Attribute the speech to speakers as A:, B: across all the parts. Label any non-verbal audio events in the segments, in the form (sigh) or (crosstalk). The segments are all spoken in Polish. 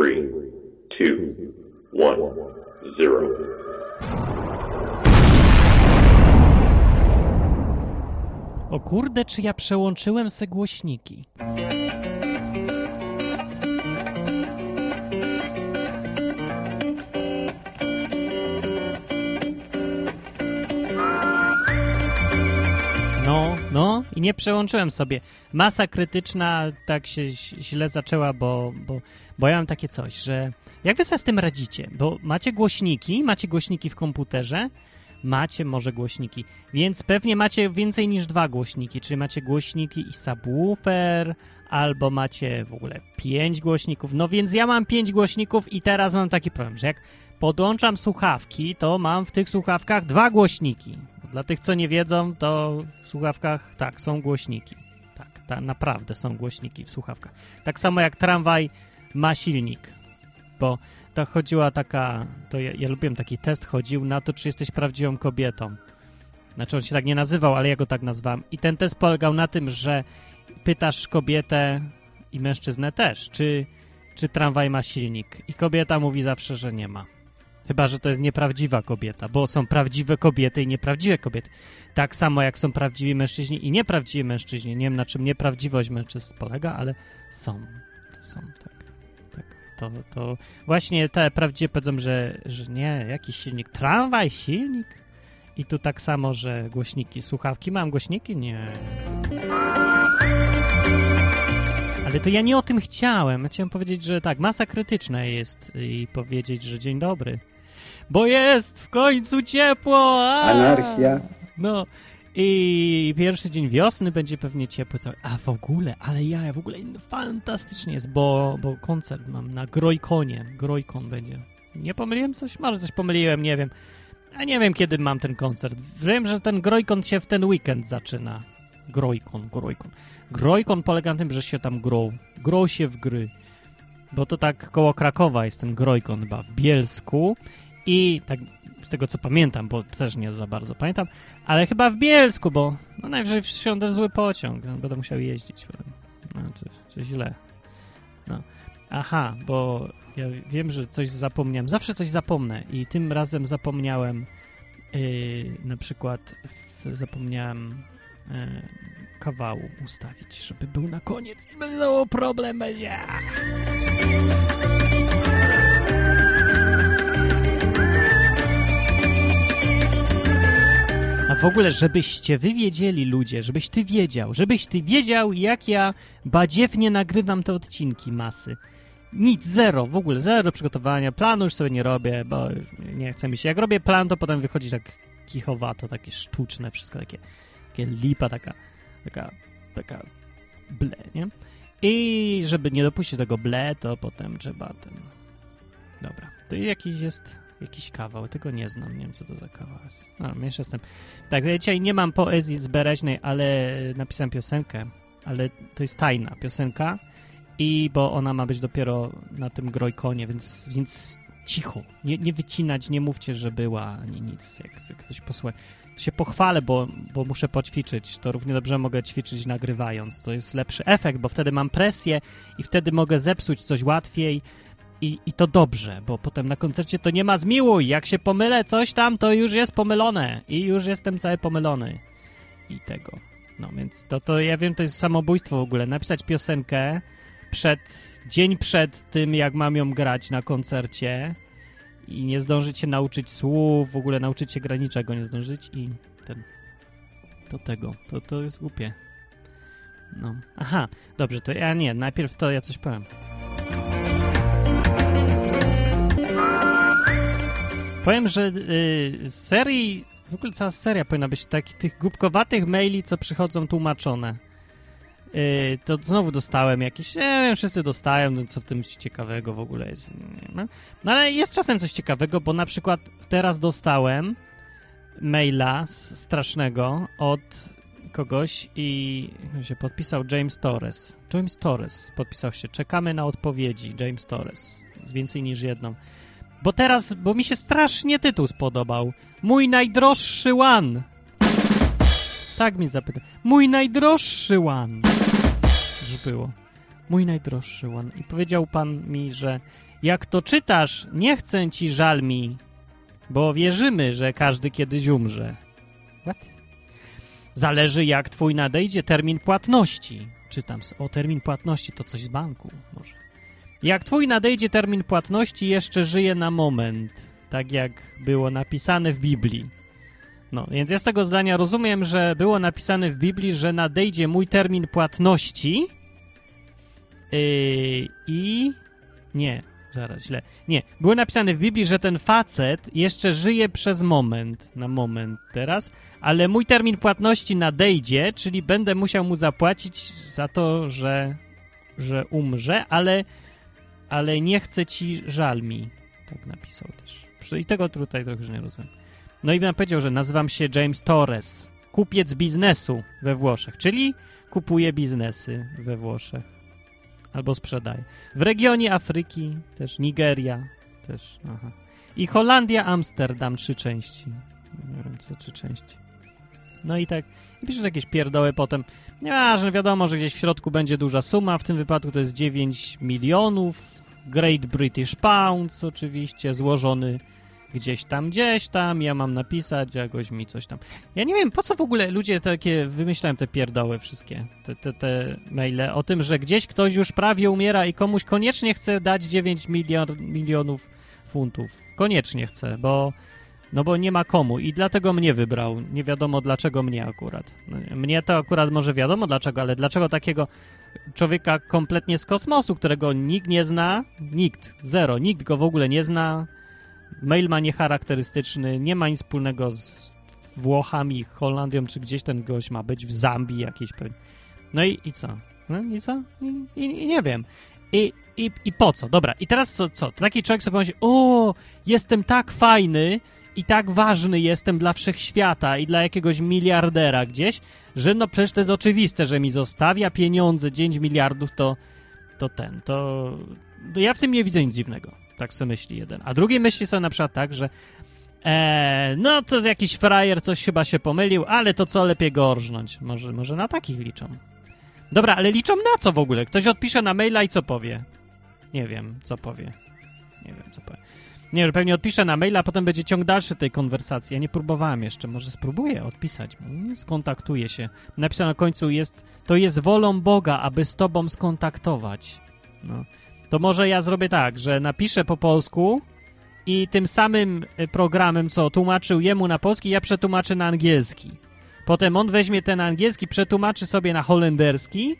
A: three, two, one, zero.
B: O kurde, czy ja przełączyłem se głośniki? Nie przełączyłem sobie. Masa krytyczna tak się źle zaczęła, bo, bo, bo ja mam takie coś, że jak wy sobie z tym radzicie? Bo macie głośniki, macie głośniki w komputerze, macie może głośniki, więc pewnie macie więcej niż dwa głośniki, czyli macie głośniki i subwoofer, albo macie w ogóle pięć głośników. No więc ja mam pięć głośników i teraz mam taki problem, że jak podłączam słuchawki, to mam w tych słuchawkach dwa głośniki. Dla tych, co nie wiedzą, to w słuchawkach, tak, są głośniki. Tak, ta, naprawdę są głośniki w słuchawkach. Tak samo jak tramwaj ma silnik, bo to chodziła taka, to ja, ja lubiłem taki test, chodził na to, czy jesteś prawdziwą kobietą. Znaczy on się tak nie nazywał, ale ja go tak nazwałem. I ten test polegał na tym, że pytasz kobietę i mężczyznę też, czy, czy tramwaj ma silnik. I kobieta mówi zawsze, że nie ma. Chyba, że to jest nieprawdziwa kobieta, bo są prawdziwe kobiety i nieprawdziwe kobiety. Tak samo jak są prawdziwi mężczyźni i nieprawdziwi mężczyźni. Nie wiem, na czym nieprawdziwość mężczyzn polega, ale są. To są, tak. tak. To, to właśnie te prawdziwe powiedzą, że, że nie, jakiś silnik. Tramwaj, silnik? I tu tak samo, że głośniki, słuchawki. Mam głośniki? Nie. Ale to ja nie o tym chciałem. Chciałem powiedzieć, że tak, masa krytyczna jest i powiedzieć, że dzień dobry. Bo jest w końcu ciepło! A!
C: Anarchia.
B: No i pierwszy dzień wiosny będzie pewnie ciepły. Co... A w ogóle, ale ja w ogóle fantastycznie jest, bo, bo koncert mam na Grojkonie. Grojkon będzie. Nie pomyliłem coś? Może coś pomyliłem, nie wiem. A nie wiem, kiedy mam ten koncert. Wiem, że ten Grojkon się w ten weekend zaczyna. Grojkon, Grojkon. Grojkon polega na tym, że się tam grą. Grą się w gry. Bo to tak koło Krakowa jest ten Grojkon chyba w Bielsku. I tak z tego co pamiętam, bo też nie za bardzo pamiętam, ale chyba w Bielsku, bo no najwyżej wsiądę w zły pociąg, no, będę musiał jeździć. No, to, to źle. No. Aha, bo ja wiem, że coś zapomniałem. Zawsze coś zapomnę i tym razem zapomniałem yy, na przykład w, zapomniałem yy, kawału ustawić, żeby był na koniec i będą problem będzie. W ogóle, żebyście wy wiedzieli, ludzie, żebyś ty wiedział, żebyś ty wiedział, jak ja badziewnie nagrywam te odcinki masy. Nic, zero, w ogóle zero przygotowania, planu już sobie nie robię, bo nie chce mi się. Jak robię plan, to potem wychodzi tak kichowato, takie sztuczne, wszystko takie, takie lipa, taka, taka, taka ble, nie? I żeby nie dopuścić tego ble, to potem trzeba ten... Dobra, to jakiś jest jakiś kawał, tego nie znam, nie wiem co to za kawał jest. No, mniejsza z tym. Tak, dzisiaj nie mam poezji zbereźnej, ale napisałem piosenkę, ale to jest tajna piosenka i bo ona ma być dopiero na tym grojkonie, więc, więc cicho, nie, nie wycinać, nie mówcie, że była, ani nic, jak, jak ktoś posłucha. Się pochwalę, bo, bo muszę poćwiczyć. To równie dobrze mogę ćwiczyć nagrywając. To jest lepszy efekt, bo wtedy mam presję i wtedy mogę zepsuć coś łatwiej i, I to dobrze, bo potem na koncercie to nie ma zmiłuj. Jak się pomylę coś tam, to już jest pomylone. I już jestem cały pomylony. I tego. No więc to, to ja wiem, to jest samobójstwo w ogóle. Napisać piosenkę przed, dzień przed tym, jak mam ją grać na koncercie i nie zdążyć się nauczyć słów, w ogóle nauczyć się grać niczego, nie zdążyć i ten, to tego. To, to jest głupie. No. Aha, dobrze, to ja nie, najpierw to ja coś powiem. Powiem, że y, serii, w ogóle cała seria powinna być takich tych głupkowatych maili, co przychodzą tłumaczone. Y, to znowu dostałem jakieś, nie wiem, wszyscy dostają, no co w tym ciekawego w ogóle jest. No. no ale jest czasem coś ciekawego, bo na przykład teraz dostałem maila strasznego od kogoś i się podpisał James Torres. James Torres podpisał się. Czekamy na odpowiedzi. James Torres. Więcej niż jedną. Bo teraz, bo mi się strasznie tytuł spodobał. Mój najdroższy one. Tak mi zapytał. Mój najdroższy one. Już było. mój najdroższy one. I powiedział pan mi, że jak to czytasz, nie chcę ci żal mi, bo wierzymy, że każdy kiedyś umrze. What? Zależy jak twój nadejdzie termin płatności. Czytam, o termin płatności to coś z banku może. Jak twój nadejdzie termin płatności, jeszcze żyje na moment, tak jak było napisane w Biblii. No, więc ja z tego zdania rozumiem, że było napisane w Biblii, że nadejdzie mój termin płatności yy, i... Nie, zaraz, źle. Nie, było napisane w Biblii, że ten facet jeszcze żyje przez moment, na moment teraz, ale mój termin płatności nadejdzie, czyli będę musiał mu zapłacić za to, że, że umrze, ale, ale nie chcę ci żal mi. Tak napisał też. I tego tutaj trochę nie rozumiem. No i powiedział, że nazywam się James Torres, kupiec biznesu we Włoszech, czyli kupuję biznesy we Włoszech albo sprzedaję. W regionie Afryki też Nigeria też, aha. I Holandia, Amsterdam, trzy części. Nie wiem co, trzy części. No i tak, i piszesz jakieś pierdoły potem. Nieważne, wiadomo, że gdzieś w środku będzie duża suma, w tym wypadku to jest 9 milionów, Great British Pounds oczywiście, złożony gdzieś tam, gdzieś tam, ja mam napisać, jakoś mi coś tam. Ja nie wiem, po co w ogóle ludzie takie wymyślają te pierdoły wszystkie, te, te, te maile o tym, że gdzieś ktoś już prawie umiera i komuś koniecznie chce dać 9 milion, milionów funtów. Koniecznie chce, bo no bo nie ma komu i dlatego mnie wybrał. Nie wiadomo dlaczego mnie akurat. Mnie to akurat może wiadomo dlaczego, ale dlaczego takiego człowieka kompletnie z kosmosu, którego nikt nie zna, nikt, zero, nikt go w ogóle nie zna, mail ma niecharakterystyczny, nie ma nic wspólnego z Włochami, Holandią, czy gdzieś ten gość ma być, w Zambii jakiejś pewnie. No i, i co? No i co? I, i, i nie wiem. I, i, I po co? Dobra, i teraz co? co? Taki człowiek sobie pomyśli, o, jestem tak fajny i tak ważny jestem dla wszechświata i dla jakiegoś miliardera gdzieś, że no przecież to jest oczywiste, że mi zostawia pieniądze, 9 miliardów, to, to ten, to, to ja w tym nie widzę nic dziwnego. Tak sobie myśli jeden. A drugi myśli sobie na przykład tak, że e, no to jakiś frajer coś chyba się pomylił, ale to co lepiej go orżnąć. Może, może na takich liczą. Dobra, ale liczą na co w ogóle? Ktoś odpisze na maila i co powie? Nie wiem, co powie. Nie wiem, co powie. Nie wiem, pewnie odpiszę na maila, a potem będzie ciąg dalszy tej konwersacji. Ja nie próbowałem jeszcze, może spróbuję odpisać. Skontaktuję się. Napisano na końcu jest, to jest wolą Boga, aby z tobą skontaktować. No to może ja zrobię tak, że napiszę po polsku i tym samym y, programem, co tłumaczył jemu na polski, ja przetłumaczę na angielski. Potem on weźmie ten angielski, przetłumaczy sobie na holenderski,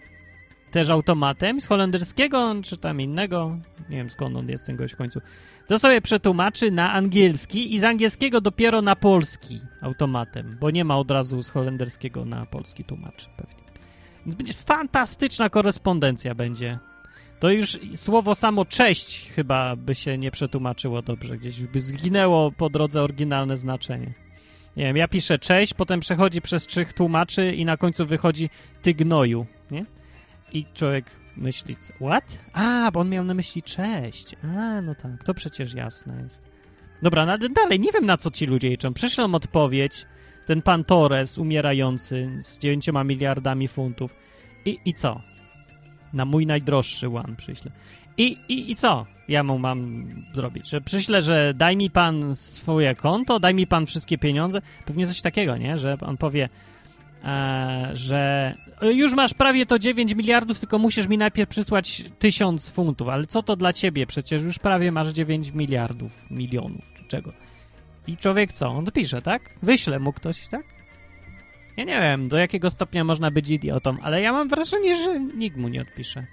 B: też automatem, z holenderskiego czy tam innego, nie wiem skąd on jest ten gość w końcu, to sobie przetłumaczy na angielski i z angielskiego dopiero na polski automatem, bo nie ma od razu z holenderskiego na polski tłumaczy pewnie. Więc będzie fantastyczna korespondencja będzie to już słowo samo cześć chyba by się nie przetłumaczyło dobrze. Gdzieś by zginęło po drodze oryginalne znaczenie. Nie wiem, ja piszę cześć, potem przechodzi przez trzech tłumaczy i na końcu wychodzi ty gnoju, nie? I człowiek myśli, what? A, bo on miał na myśli cześć. A, no tak, to przecież jasne jest. Dobra, dalej, nie wiem na co ci ludzie liczą. Przyszłą odpowiedź, ten pan Torres umierający z 9 miliardami funtów. I, I co? Na mój najdroższy one przyślę. I, i, I co ja mu mam zrobić? Że przyślę, że daj mi pan swoje konto, daj mi pan wszystkie pieniądze? Pewnie coś takiego, nie? Że on powie, że już masz prawie to 9 miliardów, tylko musisz mi najpierw przysłać 1000 funtów. Ale co to dla ciebie? Przecież już prawie masz 9 miliardów, milionów, czy czego. I człowiek co? On pisze, tak? Wyśle mu ktoś, tak? Ja nie wiem, do jakiego stopnia można być idiotą, ale ja mam wrażenie, że nikt mu nie odpisze.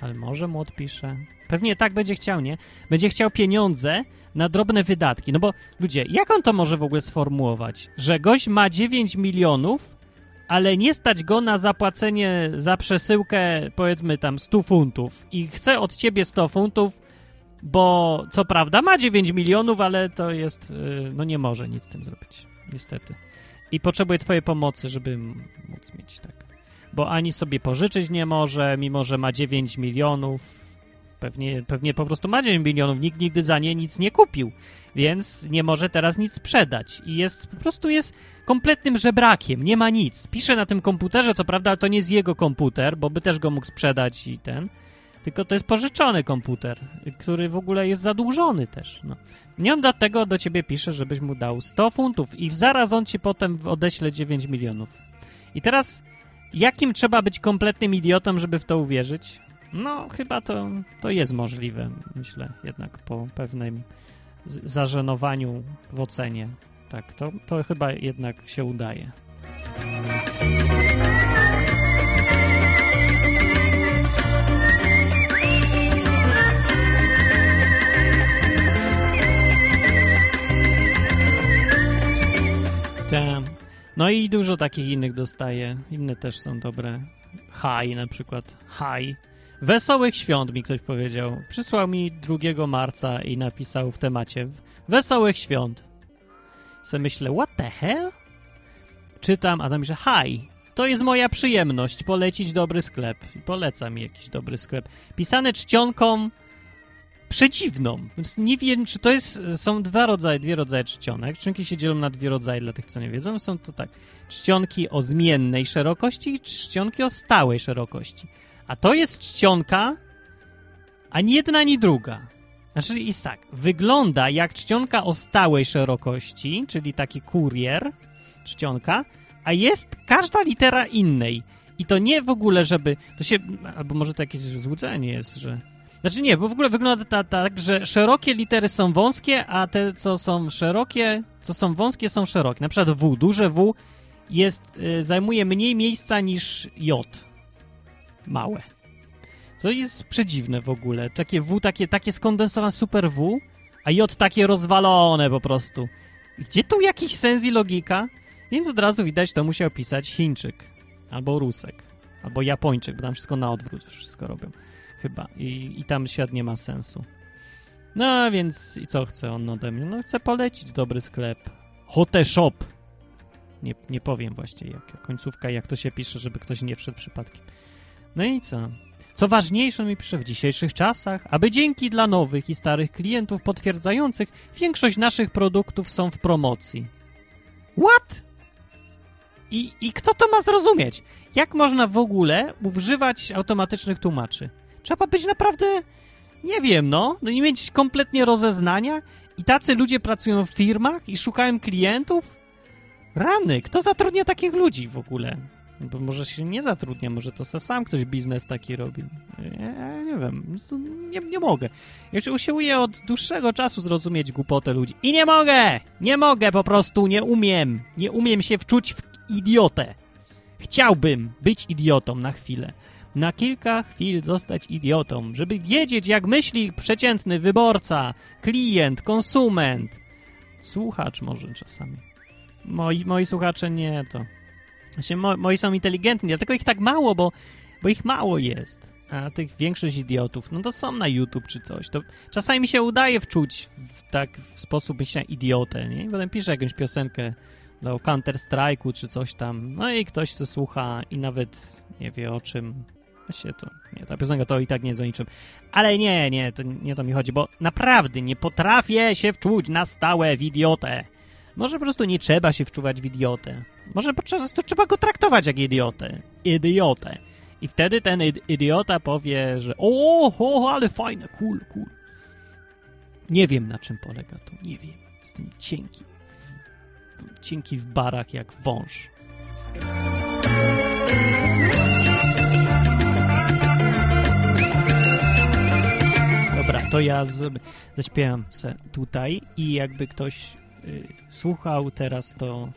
B: Ale może mu odpisze. Pewnie tak będzie chciał, nie? Będzie chciał pieniądze na drobne wydatki. No bo ludzie, jak on to może w ogóle sformułować? Że gość ma 9 milionów, ale nie stać go na zapłacenie za przesyłkę, powiedzmy tam 100 funtów i chce od ciebie 100 funtów, bo co prawda ma 9 milionów, ale to jest, y, no nie może nic z tym zrobić, niestety i potrzebuje twojej pomocy, żeby móc mieć tak. Bo ani sobie pożyczyć nie może, mimo że ma 9 milionów. Pewnie, pewnie po prostu ma 9 milionów, nikt nigdy za nie nic nie kupił, więc nie może teraz nic sprzedać. I jest po prostu jest kompletnym żebrakiem, nie ma nic. Pisze na tym komputerze, co prawda, ale to nie jest jego komputer, bo by też go mógł sprzedać i ten Tylko to jest pożyczony komputer, który w ogóle jest zadłużony też. No. Nie on dlatego do ciebie pisze, żebyś mu dał 100 funtów i zaraz on ci potem odeśle 9 milionów. I teraz jakim trzeba być kompletnym idiotą, żeby w to uwierzyć? No, chyba to, to jest możliwe, myślę, jednak po pewnym zażenowaniu w ocenie. Tak, to, to chyba jednak się udaje. Tak. No i dużo takich innych dostaję. Inne też są dobre. High na przykład. High. Wesołych świąt mi ktoś powiedział. Przysłał mi 2 marca i napisał w temacie Wesołych świąt. Se myślę, what the hell? Czytam, a tam pisze, hi, to jest moja przyjemność polecić dobry sklep. Polecam jakiś dobry sklep. Pisane czcionką przedziwną. Więc nie wiem, czy to jest. Są dwa rodzaje, dwie rodzaje czcionek. Czcionki się dzielą na dwie rodzaje dla tych, co nie wiedzą. Są to tak: czcionki o zmiennej szerokości i czcionki o stałej szerokości. A to jest czcionka ani jedna, ani druga. Znaczy jest tak, wygląda jak czcionka o stałej szerokości, czyli taki kurier, czcionka, a jest każda litera innej. I to nie w ogóle, żeby. To się. Albo może to jakieś złudzenie jest, że znaczy nie, bo w ogóle wygląda tak, że szerokie litery są wąskie, a te, co są szerokie, co są wąskie, są szerokie. Na przykład W, duże W jest, y, zajmuje mniej miejsca niż J. Małe. Co jest przedziwne w ogóle. Takie W, takie, takie skondensowane super W, a J takie rozwalone po prostu. Gdzie tu jakiś sens i logika? Więc od razu widać, to musiał pisać Chińczyk, albo Rusek, albo Japończyk, bo tam wszystko na odwrót wszystko robią chyba. I, I tam świat nie ma sensu. No więc i co chce on ode mnie? No chce polecić dobry sklep. Hote Shop. Nie, nie powiem właściwie jak końcówka, jak to się pisze, żeby ktoś nie wszedł przypadkiem. No i co? Co ważniejsze mi pisze w dzisiejszych czasach, aby dzięki dla nowych i starych klientów potwierdzających, większość naszych produktów są w promocji. What? I, I kto to ma zrozumieć? Jak można w ogóle używać automatycznych tłumaczy? Trzeba być naprawdę, nie wiem, no, no nie mieć kompletnie rozeznania i tacy ludzie pracują w firmach i szukają klientów? Rany, kto zatrudnia takich ludzi w ogóle? Bo może się nie zatrudnia, może to sam ktoś biznes taki robi. Ja, nie wiem, nie, nie mogę. Już usiłuję od dłuższego czasu zrozumieć głupotę ludzi. I nie mogę! Nie mogę po prostu, nie umiem. Nie umiem się wczuć w idiotę. Chciałbym być idiotą na chwilę na kilka chwil zostać idiotą, żeby wiedzieć, jak myśli przeciętny wyborca, klient, konsument, słuchacz może czasami. Moi, moi słuchacze nie, to... Znaczy, mo, moi są inteligentni, dlatego ich tak mało, bo, bo ich mało jest. A tych większość idiotów, no to są na YouTube czy coś. To czasami mi się udaje wczuć w tak w sposób myślenia idiotę, nie? I potem piszę jakąś piosenkę do Counter Strike'u czy coś tam. No i ktoś co słucha i nawet nie wie o czym. Właśnie to, nie, ta piosenka to i tak nie jest o niczym. Ale nie, nie, to nie to mi chodzi, bo naprawdę nie potrafię się wczuć na stałe w idiotę. Może po prostu nie trzeba się wczuwać w idiotę. Może podczas to trzeba go traktować jak idiotę. Idiotę. I wtedy ten idiota powie, że o, ale fajne, cool, cool. Nie wiem, na czym polega to. Nie wiem. Jestem cienki. Cienki w barach jak wąż. Dobra, to ja z, zaśpiewam se tutaj i jakby ktoś słuchał teraz, to,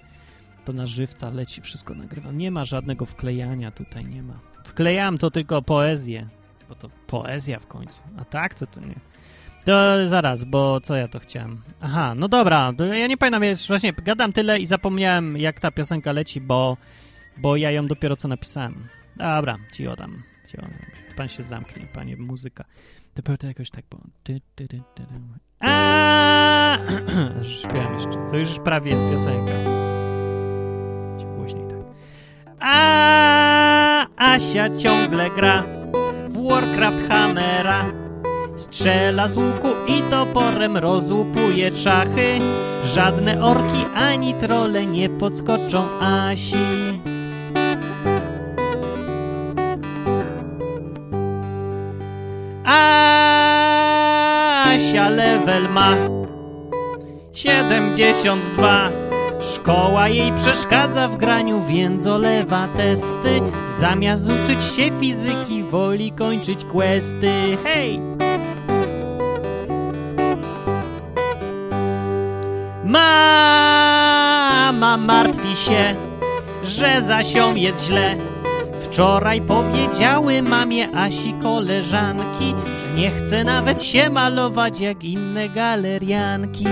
B: to na żywca leci, wszystko nagrywam. Nie ma żadnego wklejania tutaj, nie ma. Wklejam to tylko poezję, bo to poezja w końcu. A tak, to to nie. To zaraz, bo co ja to chciałem? Aha, no dobra, ja nie pamiętam, jest właśnie gadam tyle i zapomniałem jak ta piosenka leci, bo, bo ja ją dopiero co napisałem. Dobra, ci odam. Ci odam. Pan się zamknie, panie muzyka. Dopiero to jakoś tak było. (clears throat) Śpiewam jeszcze. To już prawie jest piosenka. Głośniej tak. A Asia ciągle gra w Warcraft Hammera. Strzela z łuku i toporem rozłupuje czachy. Żadne orki ani trole nie podskoczą Asi. Level ma 72 Szkoła jej przeszkadza w graniu, więc olewa testy. Zamiast uczyć się fizyki, woli kończyć questy. Hej! Mama martwi się, że za sią jest źle Wczoraj powiedziały mamie Asi koleżanki Że nie chce nawet się malować jak inne galerianki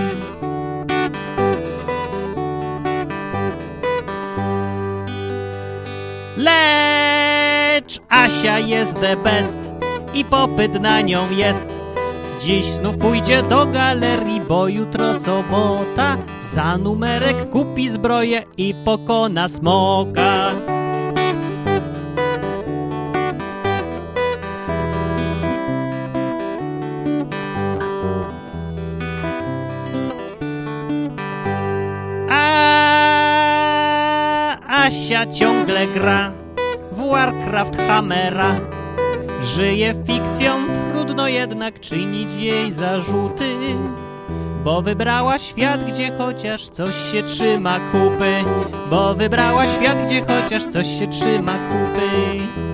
B: Lecz Asia jest the best i popyt na nią jest. Dziś znów pójdzie do galerii, bo jutro sobota. Za numerek kupi zbroję i pokona smoka. Ciągle gra w Warcraft Hammera. Żyje fikcją, trudno jednak czynić jej zarzuty. Bo wybrała świat, gdzie chociaż coś się trzyma kupy. Bo wybrała świat, gdzie chociaż coś się trzyma kupy.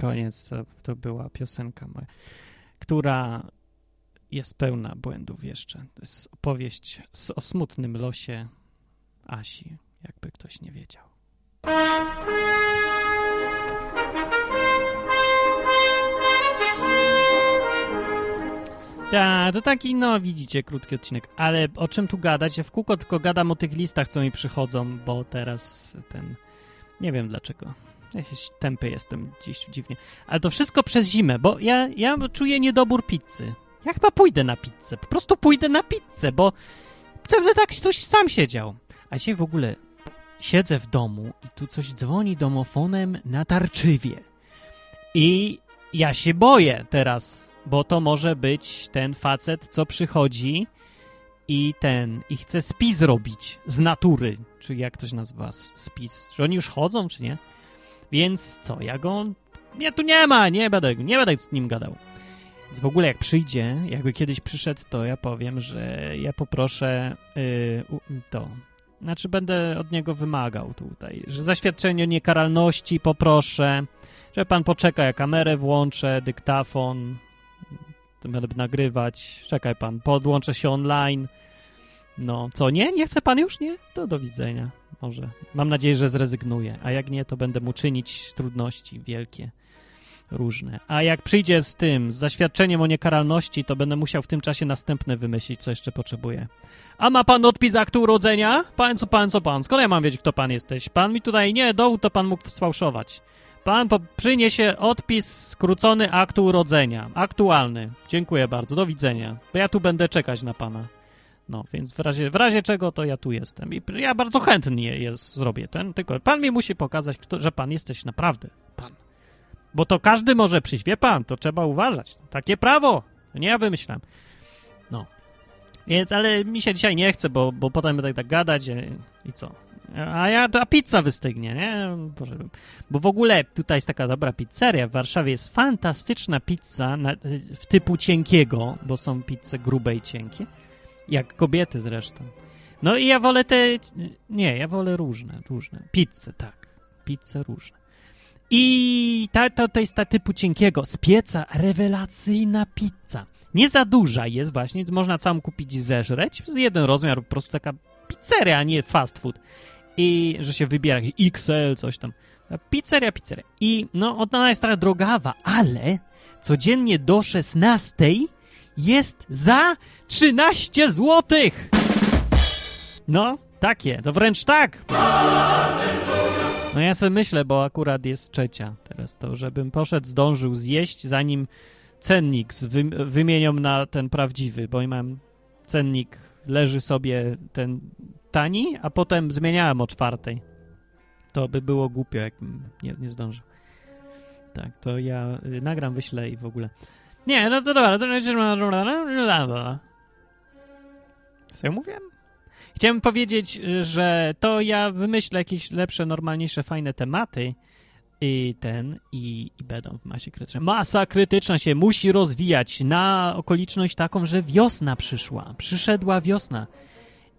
B: Koniec, to, to była piosenka moja, która jest pełna błędów jeszcze. To jest opowieść z, o smutnym losie Asi, jakby ktoś nie wiedział. Tak, to taki, no widzicie, krótki odcinek. Ale o czym tu gadać? W kółko tylko gadam o tych listach, co mi przychodzą, bo teraz ten... Nie wiem dlaczego. Jakiś tępy jestem dziś dziwnie. Ale to wszystko przez zimę, bo ja, ja czuję niedobór pizzy. Ja chyba pójdę na pizzę. Po prostu pójdę na pizzę, bo będę tak ktoś sam siedział. A dzisiaj w ogóle siedzę w domu i tu coś dzwoni domofonem na tarczywie. I ja się boję teraz, bo to może być ten facet, co przychodzi i ten, i chce spis robić z natury. Czy jak to się nazywa? Spis. Czy oni już chodzą, czy nie? Więc co, ja go... Nie, tu nie ma, nie będę, nie będę z nim gadał. Więc w ogóle jak przyjdzie, jakby kiedyś przyszedł, to ja powiem, że ja poproszę yy, to. Znaczy będę od niego wymagał tutaj, że zaświadczenie o niekaralności poproszę, że pan poczeka, ja kamerę włączę, dyktafon, to będę nagrywać, czekaj pan, podłączę się online. No, co, nie? Nie chce pan już? Nie? To do widzenia. Może. Mam nadzieję, że zrezygnuje. A jak nie, to będę mu czynić trudności wielkie, różne. A jak przyjdzie z tym, z zaświadczeniem o niekaralności, to będę musiał w tym czasie następne wymyślić, co jeszcze potrzebuję. A ma pan odpis aktu urodzenia? Pan co, pan co, pan? Skąd ja mam wiedzieć, kto pan jesteś? Pan mi tutaj, nie, dowód to pan mógł sfałszować. Pan po, przyniesie odpis skrócony aktu urodzenia. Aktualny. Dziękuję bardzo, do widzenia. Bo ja tu będę czekać na pana. No, więc w razie, w razie czego to ja tu jestem. I ja bardzo chętnie jest, zrobię ten, tylko pan mi musi pokazać, kto, że pan jesteś naprawdę pan. Bo to każdy może przyjść, wie pan, to trzeba uważać. Takie prawo. Nie ja wymyślam. No. Więc, ale mi się dzisiaj nie chce, bo, bo potem będę tak gadać i, i co? A ja, a pizza wystygnie, nie? Boże, bo w ogóle tutaj jest taka dobra pizzeria. W Warszawie jest fantastyczna pizza na, w typu cienkiego, bo są pizze grube i cienkie. Jak kobiety zresztą. No i ja wolę te... Nie, ja wolę różne, różne. Pizze, tak. Pizze różne. I ta, to, to jest ta typu cienkiego. Z pieca rewelacyjna pizza. Nie za duża jest właśnie, więc można całą kupić i zeżreć. Jeden rozmiar, po prostu taka pizzeria, a nie fast food. I że się wybiera XL, coś tam. Pizzeria, pizzeria. I no, ona jest trochę drogawa, ale codziennie do 16 jest za 13 złotych. No, takie, to wręcz tak. No ja sobie myślę, bo akurat jest trzecia teraz, to żebym poszedł, zdążył zjeść, zanim cennik wy, wymienią na ten prawdziwy, bo mam cennik, leży sobie ten tani, a potem zmieniałem o czwartej. To by było głupio, jakbym nie, nie zdążył. Tak, to ja y, nagram, wyślę i w ogóle. Nie, no to dobra, to Co ja mówiłem? Chciałem powiedzieć, że to ja wymyślę jakieś lepsze, normalniejsze, fajne tematy i ten, i, i będą w masie krytycznej. Masa krytyczna się musi rozwijać na okoliczność taką, że wiosna przyszła. Przyszedła wiosna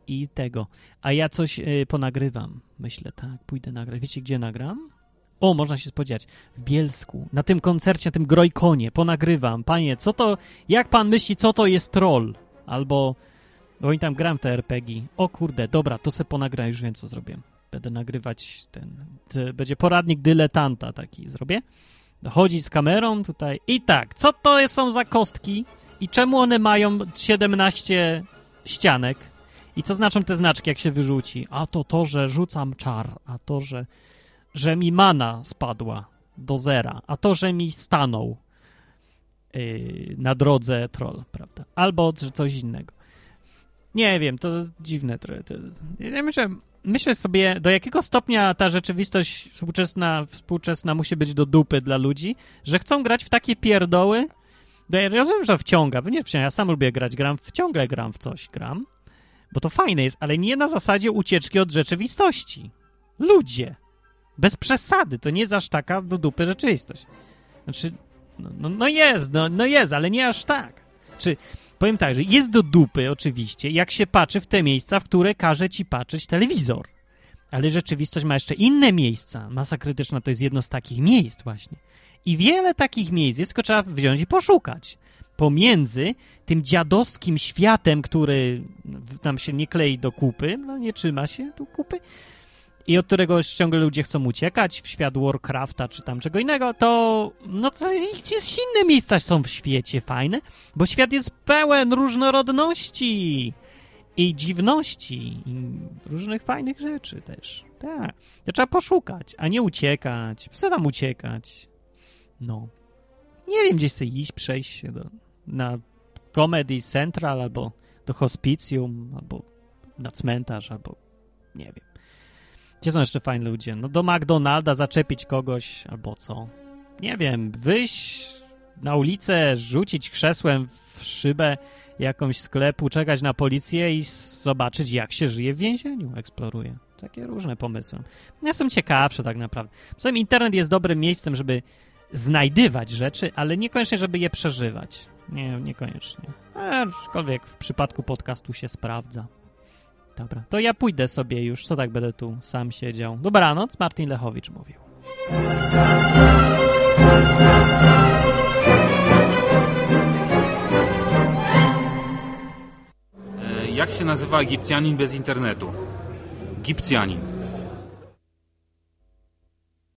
B: i tego. A ja coś y, ponagrywam. Myślę, tak, pójdę nagrać. Wiecie, gdzie nagram? O, można się spodziewać. W Bielsku. Na tym koncercie, na tym Grojkonie. Ponagrywam. Panie, co to... Jak pan myśli, co to jest troll? Albo... Bo oni tam gram te RPG. O kurde, dobra, to se ponagram, już wiem, co zrobię. Będę nagrywać ten... Te, będzie poradnik dyletanta taki zrobię. Chodzi z kamerą tutaj. I tak, co to są za kostki? I czemu one mają 17 ścianek? I co znaczą te znaczki, jak się wyrzuci? A to to, że rzucam czar, a to, że, że mi mana spadła do zera, a to, że mi stanął yy, na drodze troll, prawda? Albo coś innego. Nie wiem, to dziwne trochę. To, ja myślę, myślę sobie, do jakiego stopnia ta rzeczywistość współczesna, współczesna musi być do dupy dla ludzi, że chcą grać w takie pierdoły. Ja rozumiem, że wciąga, nie wciąga, ja sam lubię grać, gram, ciągle gram w coś, gram bo to fajne jest, ale nie na zasadzie ucieczki od rzeczywistości. Ludzie. Bez przesady, to nie jest aż taka do dupy rzeczywistość. Znaczy, no, no, no jest, no, no jest, ale nie aż tak. Czy powiem tak, że jest do dupy oczywiście, jak się patrzy w te miejsca, w które każe ci patrzeć telewizor. Ale rzeczywistość ma jeszcze inne miejsca. Masa krytyczna to jest jedno z takich miejsc właśnie. I wiele takich miejsc jest, tylko trzeba wziąć i poszukać pomiędzy tym dziadowskim światem, który nam się nie klei do kupy, no nie trzyma się do kupy, i od którego ciągle ludzie chcą uciekać, w świat Warcrafta czy tam czego innego, to no to jest inne miejsca są w świecie fajne, bo świat jest pełen różnorodności i dziwności i różnych fajnych rzeczy też. Tak. To trzeba poszukać, a nie uciekać. Co tam uciekać? No. Nie wiem, gdzieś sobie iść, przejść się do, na Comedy Central albo do hospicjum, albo na cmentarz, albo nie wiem. Gdzie są jeszcze fajni ludzie? No do McDonalda zaczepić kogoś, albo co? Nie wiem, wyjść na ulicę, rzucić krzesłem w szybę jakąś sklepu, czekać na policję i zobaczyć, jak się żyje w więzieniu. Eksploruję. Takie różne pomysły. Ja są ciekawsze tak naprawdę. Poza tym internet jest dobrym miejscem, żeby znajdywać rzeczy, ale niekoniecznie, żeby je przeżywać. Nie, niekoniecznie. Aczkolwiek w przypadku podcastu się sprawdza. Dobra, to ja pójdę sobie już, co tak będę tu sam siedział. Dobranoc, Martin Lechowicz mówił.
C: E, jak się nazywa Egipcjanin bez internetu? Egipcjanin.